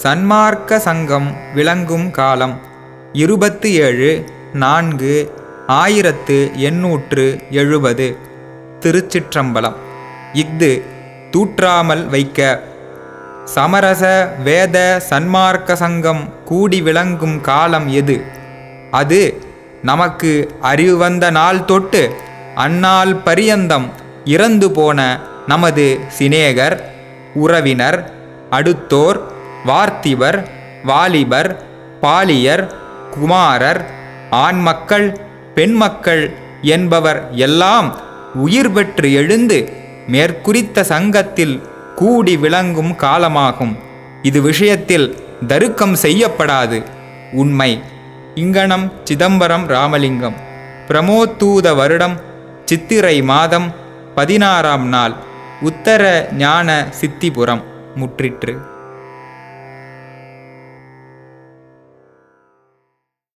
சன்மார்க்க சங்கம் விளங்கும் காலம். இருபத்தி ஏழு நான்கு ஆயிரத்து எண்ணூற்று எழுபது. திருச்சிற்றம்பலம். இஃது தூற்றாமல் வைக்க. சமரச வேத சன்மார்க்க சங்கம் கூடி விளங்கும் காலம் எது? அது நமக்கு அறிவு வந்த நாள் தொட்டு அந்நாள் பரியந்தம் இறந்து போன நமது சிநேகர் உறவினர் அடுத்தோர் வார்த்திவர் வாலிபர் பாலியர் குமாரர் ஆண்மக்கள் பெண்மக்கள் என்பவர் எல்லாம் உயிர் பெற்று எழுந்து மேற்குறித்த சங்கத்தில் கூடி விளங்கும் காலமாகும். இது விஷயத்தில் தருக்கம் செய்யப்படாது. உண்மை. இங்கனம் சிதம்பரம் ராமலிங்கம். பிரமோத்தூத வருடம் சித்திரை மாதம் பதினாறாம் நாள். உத்தர ஞான சித்திபுரம் முற்றிற்று.